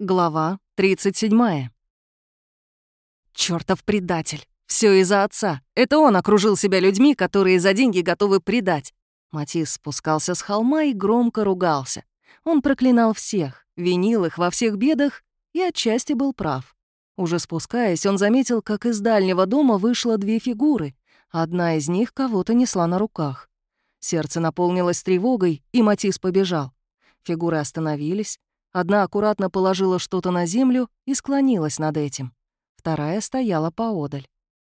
Глава 37. Чёртов предатель. Всё из-за отца. Это он окружил себя людьми, которые за деньги готовы предать. Матис спускался с холма и громко ругался. Он проклинал всех, винил их во всех бедах и отчасти был прав. Уже спускаясь, он заметил, как из дальнего дома вышло две фигуры. Одна из них кого-то несла на руках. Сердце наполнилось тревогой, и Матис побежал. Фигуры остановились, Одна аккуратно положила что-то на землю и склонилась над этим. Вторая стояла поодаль.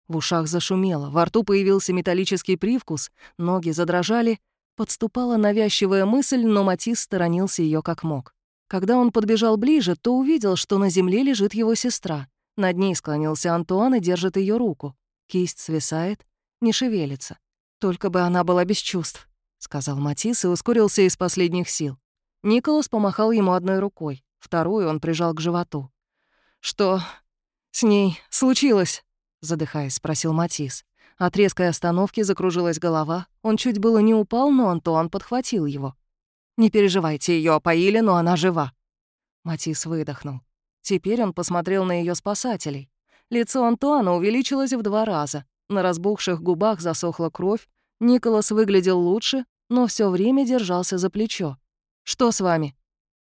В ушах зашумело, во рту появился металлический привкус, ноги задрожали, подступала навязчивая мысль, но Матис сторонился ее как мог. Когда он подбежал ближе, то увидел, что на земле лежит его сестра. Над ней склонился Антуан и держит ее руку. Кисть свисает, не шевелится. «Только бы она была без чувств», — сказал Матис и ускорился из последних сил. Николас помахал ему одной рукой, вторую он прижал к животу. «Что с ней случилось?» — задыхаясь, спросил Матис. От резкой остановки закружилась голова. Он чуть было не упал, но Антуан подхватил его. «Не переживайте, ее опоили, но она жива». Матис выдохнул. Теперь он посмотрел на ее спасателей. Лицо Антуана увеличилось в два раза. На разбухших губах засохла кровь. Николас выглядел лучше, но все время держался за плечо. «Что с вами?»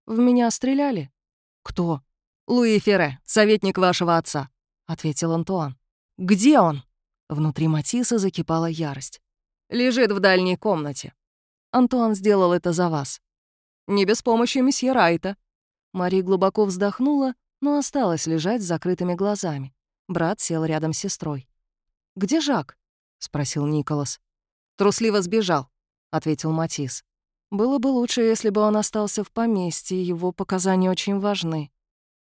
«В меня стреляли». «Кто?» «Луи Ферре, советник вашего отца», — ответил Антуан. «Где он?» Внутри Матисса закипала ярость. «Лежит в дальней комнате». «Антуан сделал это за вас». «Не без помощи месье Райта». Мари глубоко вздохнула, но осталась лежать с закрытыми глазами. Брат сел рядом с сестрой. «Где Жак?» — спросил Николас. «Трусливо сбежал», — ответил Матис. Было бы лучше, если бы он остался в поместье, его показания очень важны.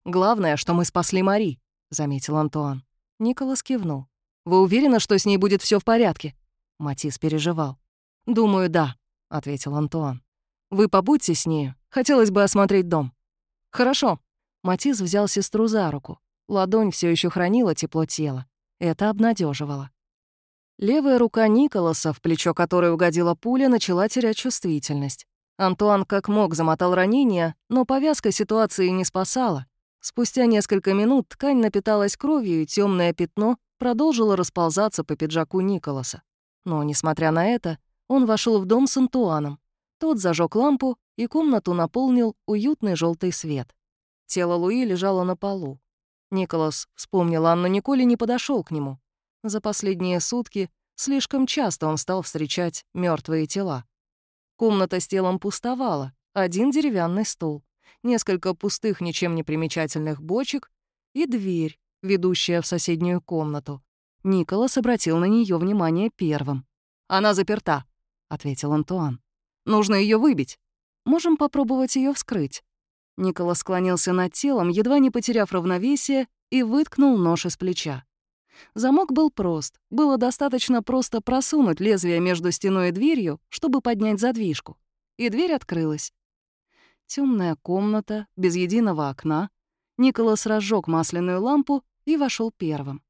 «Главное, что мы спасли Мари», — заметил Антуан. Николас кивнул. «Вы уверены, что с ней будет все в порядке?» Матис переживал. «Думаю, да», — ответил Антуан. «Вы побудьте с нею. Хотелось бы осмотреть дом». «Хорошо». Матис взял сестру за руку. Ладонь все еще хранила тепло тела. Это обнадеживало. Левая рука Николаса, в плечо которой угодила пуля, начала терять чувствительность. Антуан как мог замотал ранение, но повязка ситуации не спасала. Спустя несколько минут ткань напиталась кровью, и темное пятно продолжило расползаться по пиджаку Николаса. Но, несмотря на это, он вошел в дом с Антуаном. Тот зажег лампу, и комнату наполнил уютный желтый свет. Тело Луи лежало на полу. Николас вспомнил Анну Николи не подошел к нему. За последние сутки слишком часто он стал встречать мертвые тела. Комната с телом пустовала, один деревянный стул, несколько пустых, ничем не примечательных бочек и дверь, ведущая в соседнюю комнату. Николас обратил на нее внимание первым. «Она заперта», — ответил Антуан. «Нужно ее выбить. Можем попробовать ее вскрыть». Николас склонился над телом, едва не потеряв равновесие, и выткнул нож из плеча. Замок был прост. Было достаточно просто просунуть лезвие между стеной и дверью, чтобы поднять задвижку. И дверь открылась. Темная комната, без единого окна. Николас разжег масляную лампу и вошел первым.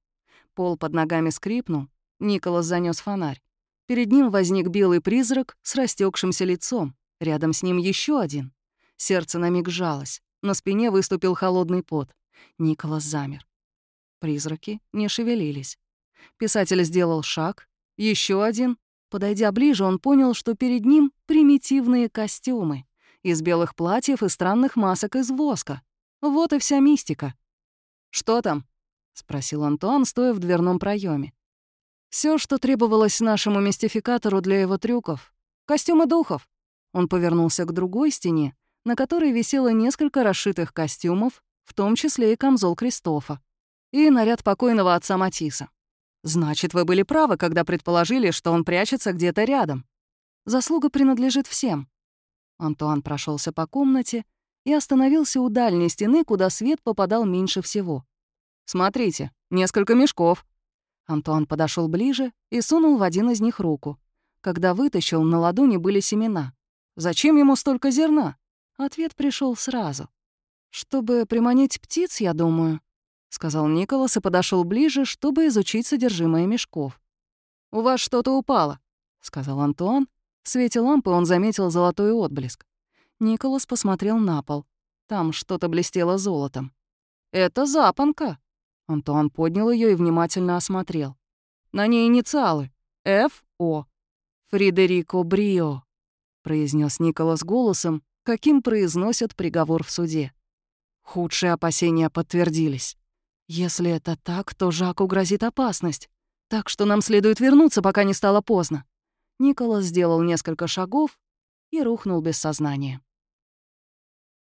Пол под ногами скрипнул. Николас занес фонарь. Перед ним возник белый призрак с растекшимся лицом. Рядом с ним еще один. Сердце на миг сжалось. На спине выступил холодный пот. Николас замер. Призраки не шевелились. Писатель сделал шаг, еще один. Подойдя ближе, он понял, что перед ним примитивные костюмы из белых платьев и странных масок из воска. Вот и вся мистика. «Что там?» — спросил Антуан, стоя в дверном проеме. Все, что требовалось нашему мистификатору для его трюков. Костюмы духов». Он повернулся к другой стене, на которой висело несколько расшитых костюмов, в том числе и камзол Кристофа и наряд покойного отца Матиса. Значит, вы были правы, когда предположили, что он прячется где-то рядом. Заслуга принадлежит всем. Антуан прошелся по комнате и остановился у дальней стены, куда свет попадал меньше всего. «Смотрите, несколько мешков». Антуан подошел ближе и сунул в один из них руку. Когда вытащил, на ладони были семена. «Зачем ему столько зерна?» Ответ пришел сразу. «Чтобы приманить птиц, я думаю», — сказал Николас и подошел ближе, чтобы изучить содержимое мешков. «У вас что-то упало», — сказал Антуан. В свете лампы он заметил золотой отблеск. Николас посмотрел на пол. Там что-то блестело золотом. «Это запонка!» Антуан поднял ее и внимательно осмотрел. «На ней инициалы. Ф.О. Фредерико Брио», — произнес Николас голосом, каким произносят приговор в суде. Худшие опасения подтвердились. Если это так, то Жаку грозит опасность. Так что нам следует вернуться, пока не стало поздно. Николас сделал несколько шагов и рухнул без сознания.